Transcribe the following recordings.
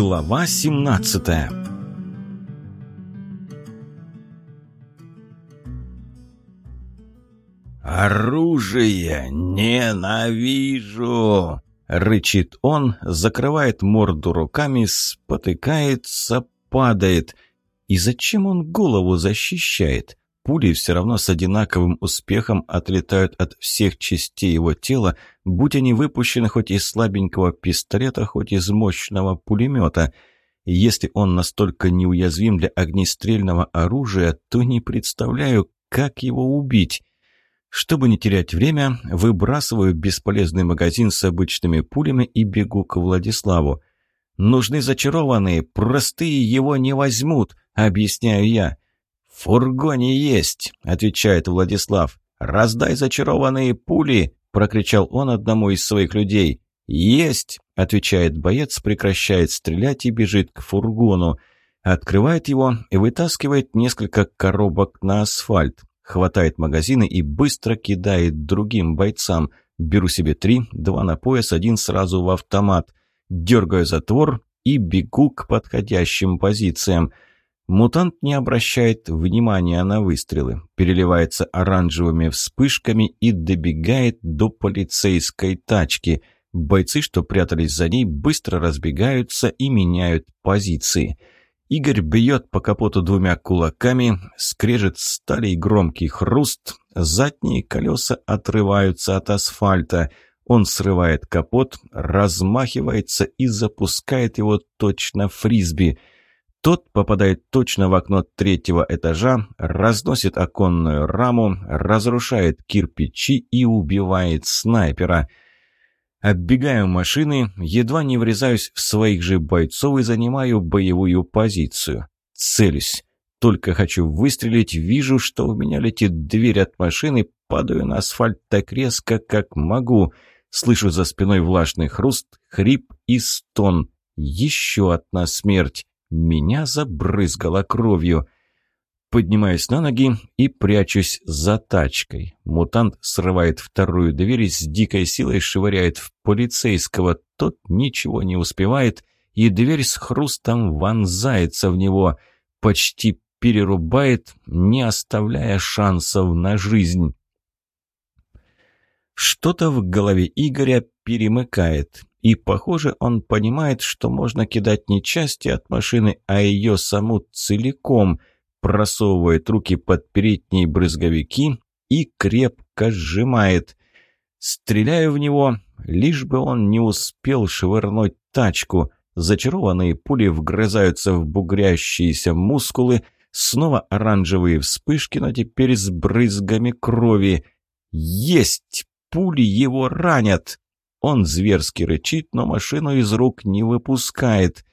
Глава 17 «Оружие ненавижу!» — рычит он, закрывает морду руками, спотыкается, падает. И зачем он голову защищает? Пули все равно с одинаковым успехом отлетают от всех частей его тела, будь они выпущены хоть из слабенького пистолета, хоть из мощного пулемета. Если он настолько неуязвим для огнестрельного оружия, то не представляю, как его убить. Чтобы не терять время, выбрасываю бесполезный магазин с обычными пулями и бегу к Владиславу. «Нужны зачарованные, простые его не возьмут», — объясняю я. «В фургоне есть», — отвечает Владислав. «Раздай зачарованные пули», — прокричал он одному из своих людей. «Есть», — отвечает боец, прекращает стрелять и бежит к фургону. Открывает его и вытаскивает несколько коробок на асфальт. Хватает магазины и быстро кидает другим бойцам. Беру себе три, два на пояс, один сразу в автомат. Дергаю затвор и бегу к подходящим позициям. Мутант не обращает внимания на выстрелы, переливается оранжевыми вспышками и добегает до полицейской тачки. Бойцы, что прятались за ней, быстро разбегаются и меняют позиции. Игорь бьет по капоту двумя кулаками, скрежет стали и громкий хруст, задние колеса отрываются от асфальта. Он срывает капот, размахивается и запускает его точно фрисби – тот попадает точно в окно третьего этажа, разносит оконную раму, разрушает кирпичи и убивает снайпера. Оббегаю машины, едва не врезаюсь в своих же бойцов и занимаю боевую позицию. Целюсь. Только хочу выстрелить, вижу, что у меня летит дверь от машины, падаю на асфальт так резко, как могу. Слышу за спиной влажный хруст, хрип и стон. Еще одна смерть. Меня забрызгало кровью. Поднимаюсь на ноги и прячусь за тачкой. Мутант срывает вторую дверь и с дикой силой швыряет в полицейского. Тот ничего не успевает, и дверь с хрустом вонзается в него. Почти перерубает, не оставляя шансов на жизнь. Что-то в голове Игоря перемыкает. И, похоже, он понимает, что можно кидать не части от машины, а ее саму целиком, просовывает руки под передние брызговики и крепко сжимает. Стреляю в него, лишь бы он не успел швырнуть тачку. Зачарованные пули вгрызаются в бугрящиеся мускулы, снова оранжевые вспышки, но теперь с брызгами крови. Есть! Пули его ранят! Он зверски рычит, но машину из рук не выпускает.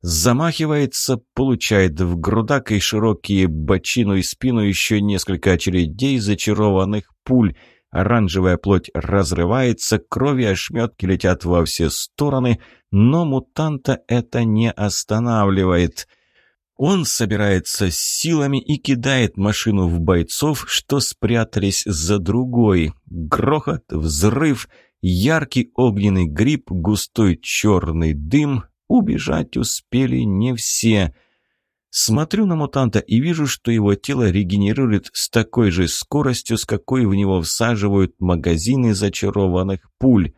Замахивается, получает в грудак и широкие бочину и спину еще несколько очередей зачарованных пуль. Оранжевая плоть разрывается, крови ошметки летят во все стороны, но мутанта это не останавливает. Он собирается с силами и кидает машину в бойцов, что спрятались за другой. Грохот, взрыв — Яркий огненный гриб, густой черный дым. Убежать успели не все. Смотрю на мутанта и вижу, что его тело регенерирует с такой же скоростью, с какой в него всаживают магазины зачарованных пуль.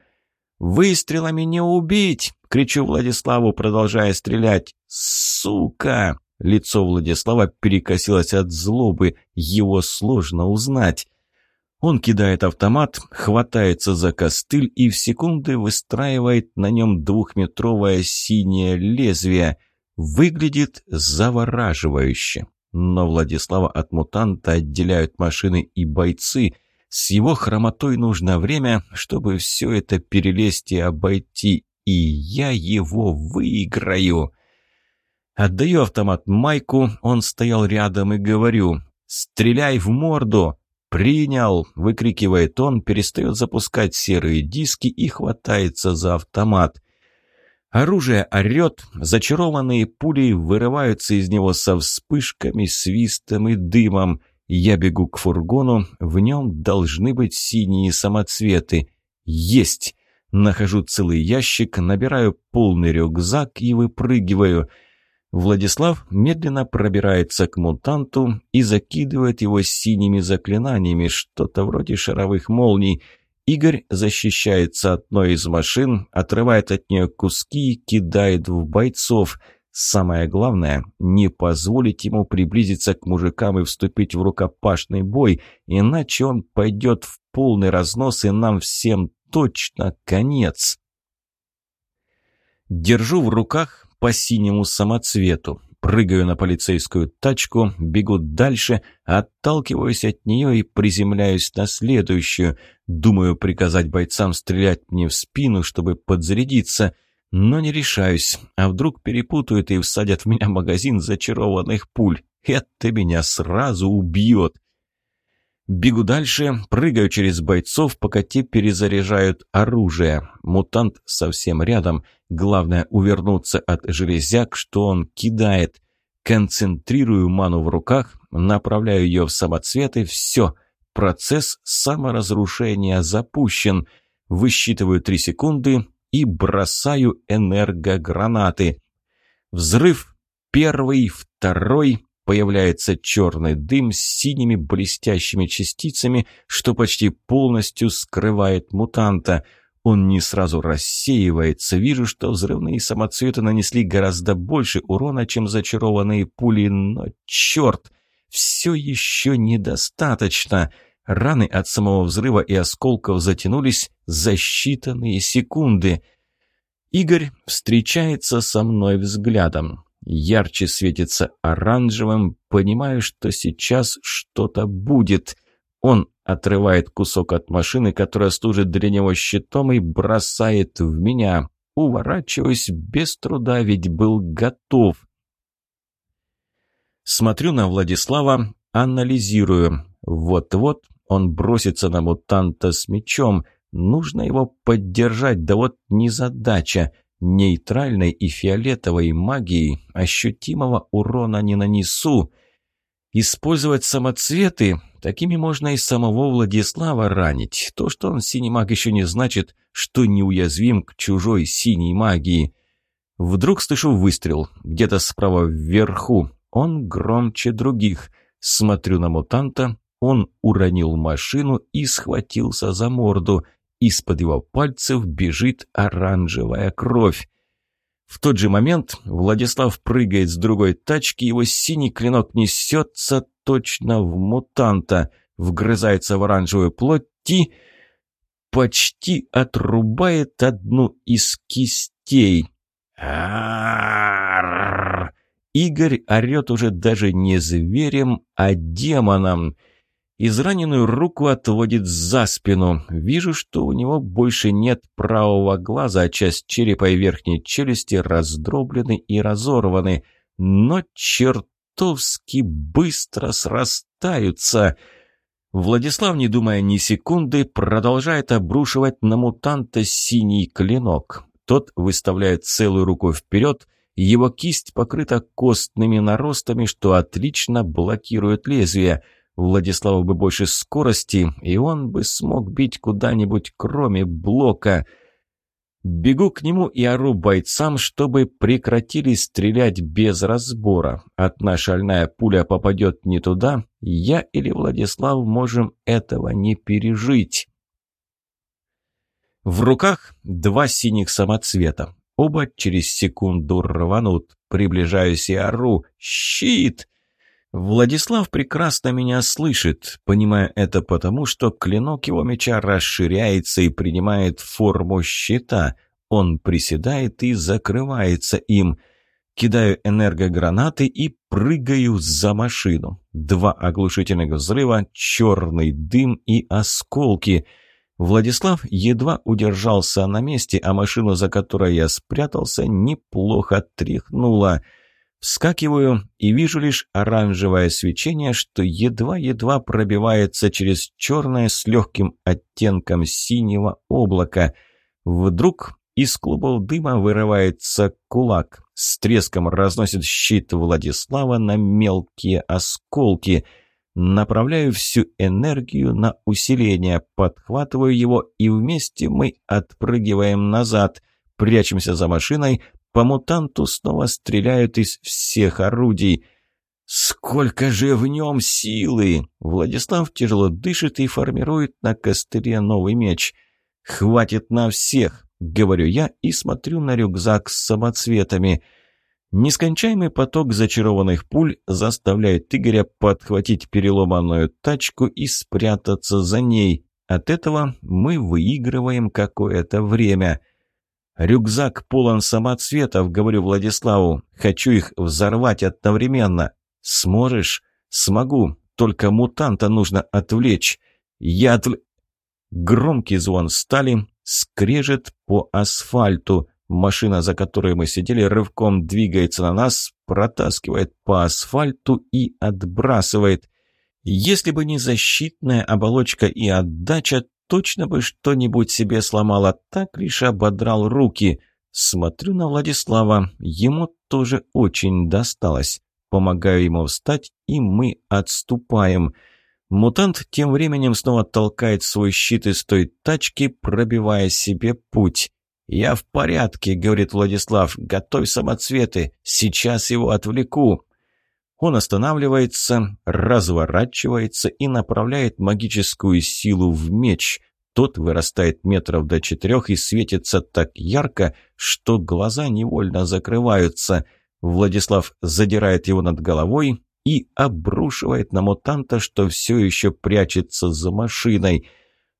«Выстрелами не убить!» — кричу Владиславу, продолжая стрелять. «Сука!» Лицо Владислава перекосилось от злобы, его сложно узнать. Он кидает автомат, хватается за костыль и в секунды выстраивает на нем двухметровое синее лезвие. Выглядит завораживающе. Но Владислава от мутанта отделяют машины и бойцы. С его хромотой нужно время, чтобы все это перелезть и обойти. И я его выиграю. Отдаю автомат Майку, он стоял рядом и говорю «Стреляй в морду!» «Принял!» — выкрикивает он, перестает запускать серые диски и хватается за автомат. Оружие орет, зачарованные пули вырываются из него со вспышками, свистом и дымом. Я бегу к фургону, в нем должны быть синие самоцветы. Есть! Нахожу целый ящик, набираю полный рюкзак и выпрыгиваю. Владислав медленно пробирается к мутанту и закидывает его синими заклинаниями, что-то вроде шаровых молний. Игорь защищается одной из машин, отрывает от нее куски и кидает в бойцов. Самое главное – не позволить ему приблизиться к мужикам и вступить в рукопашный бой, иначе он пойдет в полный разнос, и нам всем точно конец. Держу в руках по синему самоцвету. Прыгаю на полицейскую тачку, бегу дальше, отталкиваюсь от нее и приземляюсь на следующую. Думаю приказать бойцам стрелять мне в спину, чтобы подзарядиться, но не решаюсь. А вдруг перепутают и всадят в меня магазин зачарованных пуль? Это меня сразу убьет. Бегу дальше, прыгаю через бойцов, пока те перезаряжают оружие. Мутант совсем рядом. Главное увернуться от железяк, что он кидает. Концентрирую ману в руках, направляю ее в самоцветы. Все, процесс саморазрушения запущен. Высчитываю три секунды и бросаю энергогранаты. Взрыв первый, второй, Появляется черный дым с синими блестящими частицами, что почти полностью скрывает мутанта. Он не сразу рассеивается. Вижу, что взрывные самоцветы нанесли гораздо больше урона, чем зачарованные пули, но черт, все еще недостаточно. Раны от самого взрыва и осколков затянулись за считанные секунды. Игорь встречается со мной взглядом ярче светится оранжевым, понимаю, что сейчас что-то будет. Он отрывает кусок от машины, которая служит для него щитом, и бросает в меня. Уворачиваюсь без труда, ведь был готов. Смотрю на Владислава, анализирую. Вот-вот он бросится на мутанта с мечом. Нужно его поддержать, да вот незадача. Нейтральной и фиолетовой магией ощутимого урона не нанесу. Использовать самоцветы, такими можно и самого Владислава ранить. То, что он синий маг, еще не значит, что неуязвим к чужой синей магии. Вдруг слышу выстрел, где-то справа вверху. Он громче других. Смотрю на мутанта, он уронил машину и схватился за морду – из-под его пальцев бежит оранжевая кровь. В тот же момент Владислав прыгает с другой тачки, его синий клинок несется точно в мутанта, вгрызается в оранжевую плоть и почти отрубает одну из кистей. Игорь орет уже даже не зверем, а демоном — Израненную руку отводит за спину. Вижу, что у него больше нет правого глаза, а часть черепа и верхней челюсти раздроблены и разорваны. Но чертовски быстро срастаются. Владислав, не думая ни секунды, продолжает обрушивать на мутанта синий клинок. Тот выставляет целую руку вперед, его кисть покрыта костными наростами, что отлично блокирует лезвие – Владиславу бы больше скорости, и он бы смог бить куда-нибудь, кроме блока. Бегу к нему и ору бойцам, чтобы прекратили стрелять без разбора. Одна шальная пуля попадет не туда, я или Владислав можем этого не пережить. В руках два синих самоцвета. Оба через секунду рванут. Приближаюсь и ору «Щит!» Владислав прекрасно меня слышит, понимая это потому, что клинок его меча расширяется и принимает форму щита. Он приседает и закрывается им. Кидаю энергогранаты и прыгаю за машину. Два оглушительных взрыва, черный дым и осколки. Владислав едва удержался на месте, а машину, за которой я спрятался, неплохо тряхнула – Вскакиваю и вижу лишь оранжевое свечение, что едва-едва пробивается через черное с легким оттенком синего облака. Вдруг из клубов дыма вырывается кулак. С треском разносит щит Владислава на мелкие осколки. Направляю всю энергию на усиление, подхватываю его, и вместе мы отпрыгиваем назад. Прячемся за машиной, по мутанту снова стреляют из всех орудий. «Сколько же в нем силы!» Владислав тяжело дышит и формирует на костыре новый меч. «Хватит на всех!» — говорю я и смотрю на рюкзак с самоцветами. Нескончаемый поток зачарованных пуль заставляет Игоря подхватить переломанную тачку и спрятаться за ней. От этого мы выигрываем какое-то время. «Рюкзак полон самоцветов», — говорю Владиславу. «Хочу их взорвать одновременно». «Сможешь?» «Смогу. Только мутанта нужно отвлечь». «Я отв...» Громкий звон стали, скрежет по асфальту. Машина, за которой мы сидели, рывком двигается на нас, протаскивает по асфальту и отбрасывает. Если бы не защитная оболочка и отдача, точно бы что-нибудь себе сломала, так лишь ободрал руки. Смотрю на Владислава, ему тоже очень досталось. Помогаю ему встать, и мы отступаем. Мутант тем временем снова толкает свой щит из той тачки, пробивая себе путь. «Я в порядке», — говорит Владислав. «Готовь самоцветы. Сейчас его отвлеку». Он останавливается, разворачивается и направляет магическую силу в меч. Тот вырастает метров до четырех и светится так ярко, что глаза невольно закрываются. Владислав задирает его над головой и обрушивает на мутанта, что все еще прячется за машиной.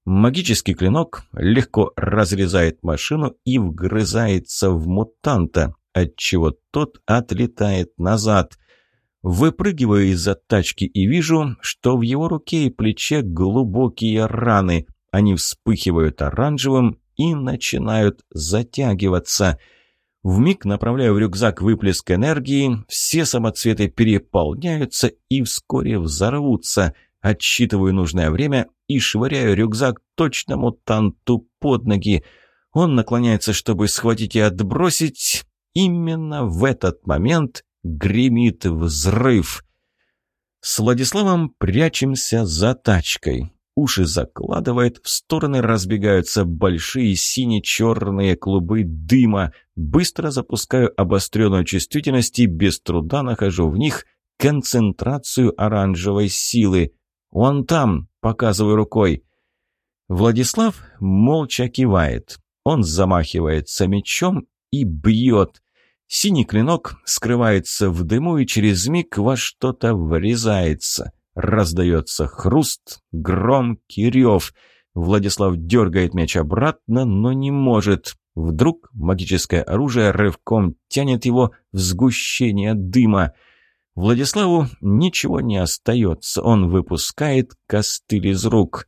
Магический клинок легко разрезает машину и вгрызается в мутанта, отчего тот отлетает назад. Выпрыгиваю из-за тачки и вижу, что в его руке и плече глубокие раны. Они вспыхивают оранжевым и начинают затягиваться. Вмиг направляю в рюкзак выплеск энергии, все самоцветы переполняются и вскоре взорвутся – Отсчитываю нужное время и швыряю рюкзак точно мутанту под ноги. Он наклоняется, чтобы схватить и отбросить. Именно в этот момент гремит взрыв. С Владиславом прячемся за тачкой. Уши закладывает, в стороны разбегаются большие сине-черные клубы дыма. Быстро запускаю обостренную чувствительность и без труда нахожу в них концентрацию оранжевой силы. «Он там!» – показываю рукой. Владислав молча кивает. Он замахивается мечом и бьет. Синий клинок скрывается в дыму и через миг во что-то врезается. Раздается хруст, громкий рев. Владислав дергает меч обратно, но не может. Вдруг магическое оружие рывком тянет его в сгущение дыма – Владиславу ничего не остается, он выпускает костыль из рук.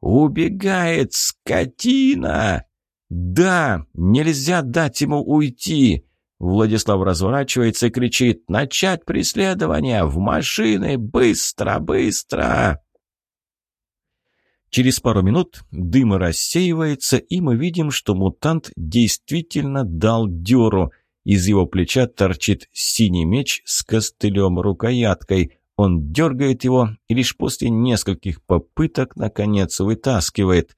«Убегает, скотина!» «Да, нельзя дать ему уйти!» Владислав разворачивается и кричит «Начать преследование! В машины! Быстро, быстро!» Через пару минут дым рассеивается, и мы видим, что мутант действительно дал дёру – из его плеча торчит синий меч с костылем-рукояткой. Он дергает его и лишь после нескольких попыток, наконец, вытаскивает.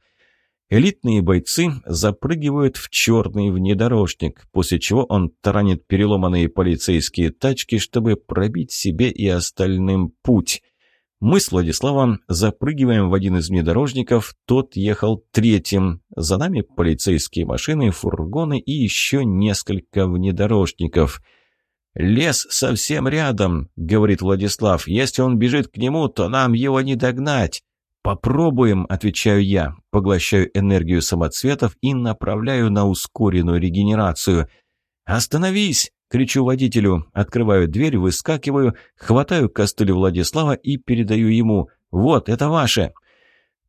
Элитные бойцы запрыгивают в черный внедорожник, после чего он таранит переломанные полицейские тачки, чтобы пробить себе и остальным путь. Мы с Владиславом запрыгиваем в один из внедорожников, тот ехал третьим. За нами полицейские машины, фургоны и еще несколько внедорожников. «Лес совсем рядом», — говорит Владислав. «Если он бежит к нему, то нам его не догнать». «Попробуем», — отвечаю я, поглощаю энергию самоцветов и направляю на ускоренную регенерацию. «Остановись!» Кричу водителю, открываю дверь, выскакиваю, хватаю костыль Владислава и передаю ему. «Вот, это ваше!»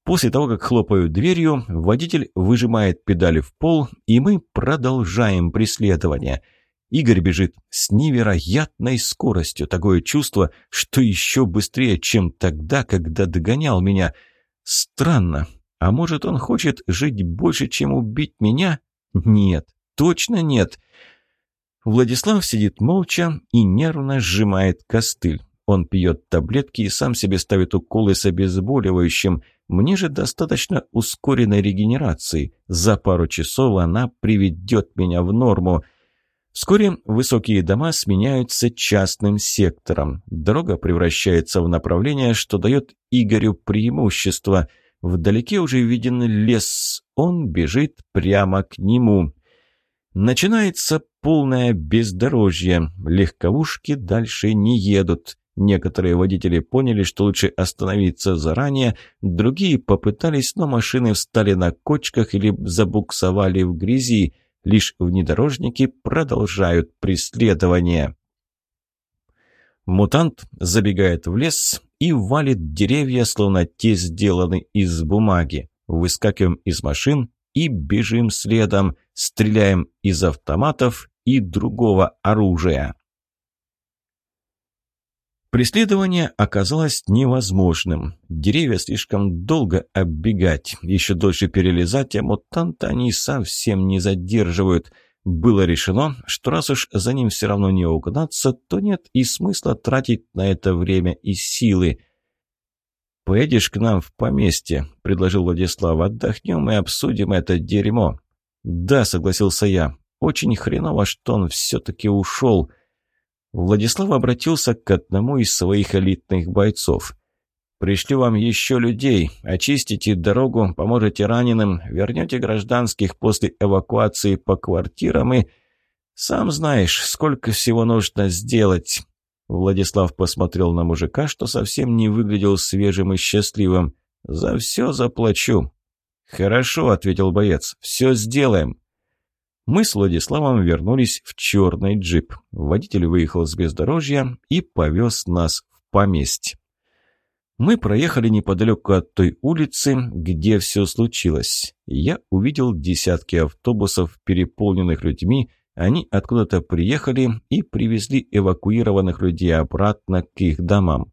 После того, как хлопаю дверью, водитель выжимает педали в пол, и мы продолжаем преследование. Игорь бежит с невероятной скоростью. Такое чувство, что еще быстрее, чем тогда, когда догонял меня. Странно. А может, он хочет жить больше, чем убить меня? Нет, точно нет. Владислав сидит молча и нервно сжимает костыль. Он пьет таблетки и сам себе ставит уколы с обезболивающим. Мне же достаточно ускоренной регенерации. За пару часов она приведет меня в норму. Вскоре высокие дома сменяются частным сектором. Дорога превращается в направление, что дает Игорю преимущество. Вдалеке уже виден лес. Он бежит прямо к нему. Начинается полное бездорожье. Легковушки дальше не едут. Некоторые водители поняли, что лучше остановиться заранее, другие попытались, но машины встали на кочках или забуксовали в грязи. Лишь внедорожники продолжают преследование. Мутант забегает в лес и валит деревья, словно те сделаны из бумаги. Выскакиваем из машин и бежим следом, стреляем из автоматов и другого оружия. Преследование оказалось невозможным. Деревья слишком долго оббегать, еще дольше перелезать, а мутанта они совсем не задерживают. Было решено, что раз уж за ним все равно не угнаться, то нет и смысла тратить на это время и силы. «Поедешь к нам в поместье», — предложил Владислав. «Отдохнем и обсудим это дерьмо». «Да», — согласился я. «Очень хреново, что он все-таки ушел». Владислав обратился к одному из своих элитных бойцов. «Пришлю вам еще людей, очистите дорогу, поможете раненым, вернете гражданских после эвакуации по квартирам и... Сам знаешь, сколько всего нужно сделать». Владислав посмотрел на мужика, что совсем не выглядел свежим и счастливым. «За все заплачу». «Хорошо», — ответил боец, — «все сделаем». Мы с Владиславом вернулись в черный джип. Водитель выехал с бездорожья и повез нас в поместье. Мы проехали неподалеку от той улицы, где все случилось. Я увидел десятки автобусов, переполненных людьми. Они откуда-то приехали и привезли эвакуированных людей обратно к их домам.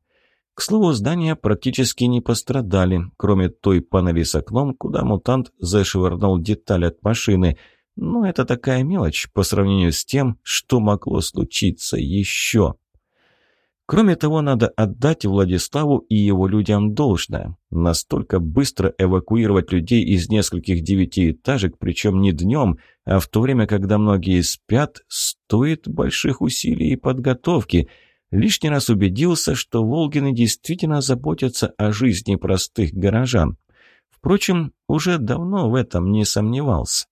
К слову, здания практически не пострадали, кроме той панели с окном, куда мутант зашвырнул деталь от машины – но это такая мелочь по сравнению с тем, что могло случиться еще. Кроме того, надо отдать Владиславу и его людям должное. Настолько быстро эвакуировать людей из нескольких девятиэтажек, причем не днем, а в то время, когда многие спят, стоит больших усилий и подготовки. Лишний раз убедился, что Волгины действительно заботятся о жизни простых горожан. Впрочем, уже давно в этом не сомневался.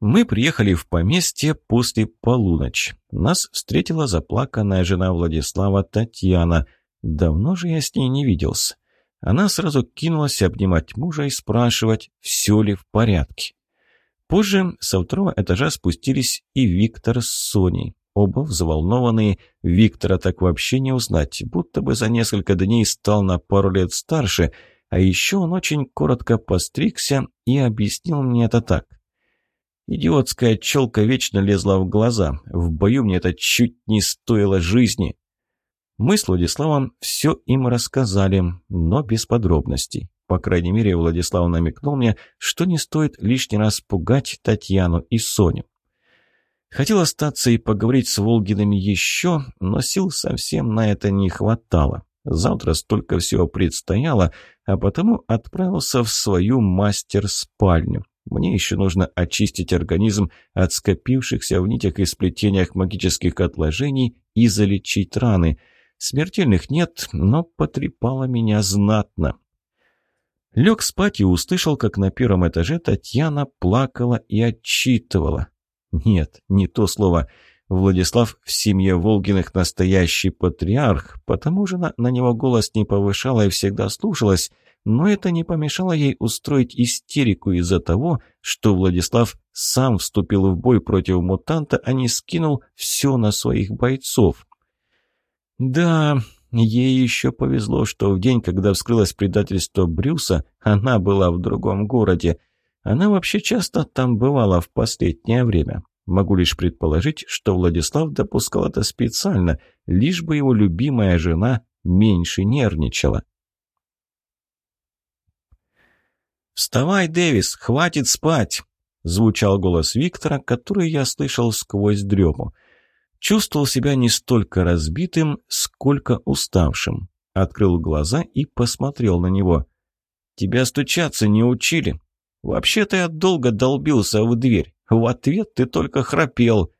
Мы приехали в поместье после полуночи. Нас встретила заплаканная жена Владислава Татьяна. Давно же я с ней не виделся. Она сразу кинулась обнимать мужа и спрашивать, все ли в порядке. Позже со второго этажа спустились и Виктор с Соней. Оба взволнованные, Виктора так вообще не узнать, будто бы за несколько дней стал на пару лет старше, а еще он очень коротко постригся и объяснил мне это так. Идиотская челка вечно лезла в глаза. В бою мне это чуть не стоило жизни. Мы с Владиславом все им рассказали, но без подробностей. По крайней мере, Владислав намекнул мне, что не стоит лишний раз пугать Татьяну и Соню. Хотел остаться и поговорить с Волгинами еще, но сил совсем на это не хватало. Завтра столько всего предстояло, а потому отправился в свою мастер-спальню. Мне еще нужно очистить организм от скопившихся в нитях и сплетениях магических отложений и залечить раны. Смертельных нет, но потрепало меня знатно. Лег спать и услышал, как на первом этаже Татьяна плакала и отчитывала. Нет, не то слово. Владислав в семье Волгиных настоящий патриарх, потому же на, на него голос не повышала и всегда слушалась – но это не помешало ей устроить истерику из-за того, что Владислав сам вступил в бой против мутанта, а не скинул все на своих бойцов. Да, ей еще повезло, что в день, когда вскрылось предательство Брюса, она была в другом городе. Она вообще часто там бывала в последнее время. Могу лишь предположить, что Владислав допускал это специально, лишь бы его любимая жена меньше нервничала. «Вставай, Дэвис, хватит спать!» — звучал голос Виктора, который я слышал сквозь дрему. Чувствовал себя не столько разбитым, сколько уставшим. Открыл глаза и посмотрел на него. «Тебя стучаться не учили?» «Вообще-то я долго долбился в дверь. В ответ ты только храпел».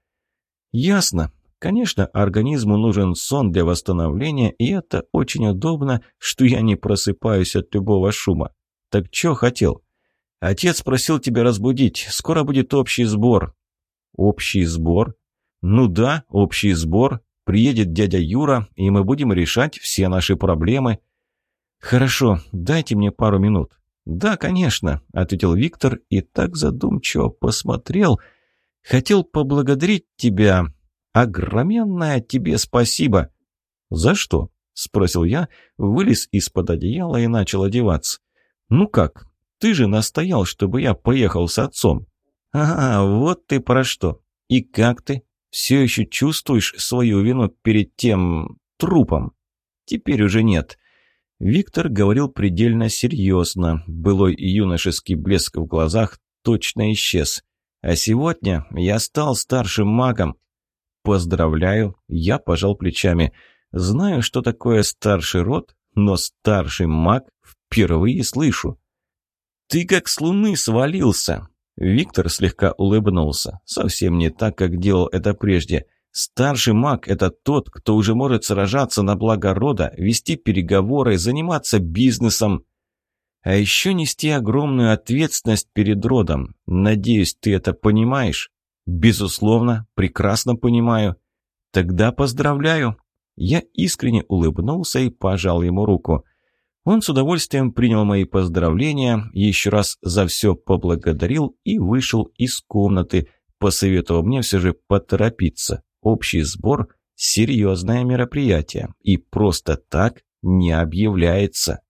«Ясно. Конечно, организму нужен сон для восстановления, и это очень удобно, что я не просыпаюсь от любого шума. Так чё хотел?» «Отец просил тебя разбудить. Скоро будет общий сбор». «Общий сбор?» «Ну да, общий сбор. Приедет дядя Юра, и мы будем решать все наши проблемы». «Хорошо, дайте мне пару минут». «Да, конечно», — ответил Виктор и так задумчиво посмотрел. «Хотел поблагодарить тебя. Огроменное тебе спасибо». «За что?» — спросил я, вылез из-под одеяла и начал одеваться. «Ну как? Ты же настоял, чтобы я поехал с отцом». «Ага, вот ты про что. И как ты? Все еще чувствуешь свою вину перед тем трупом?» «Теперь уже нет». Виктор говорил предельно серьезно. Былой юношеский блеск в глазах точно исчез. «А сегодня я стал старшим магом». «Поздравляю», — я пожал плечами. «Знаю, что такое старший род, но старший маг впервые слышу». «Ты как с луны свалился!» Виктор слегка улыбнулся. Совсем не так, как делал это прежде. Старший маг – это тот, кто уже может сражаться на благо рода, вести переговоры, заниматься бизнесом. А еще нести огромную ответственность перед родом. Надеюсь, ты это понимаешь? Безусловно, прекрасно понимаю. Тогда поздравляю. Я искренне улыбнулся и пожал ему руку. Он с удовольствием принял мои поздравления, еще раз за все поблагодарил и вышел из комнаты, посоветовав мне все же поторопиться. Общий сбор – серьезное мероприятие и просто так не объявляется.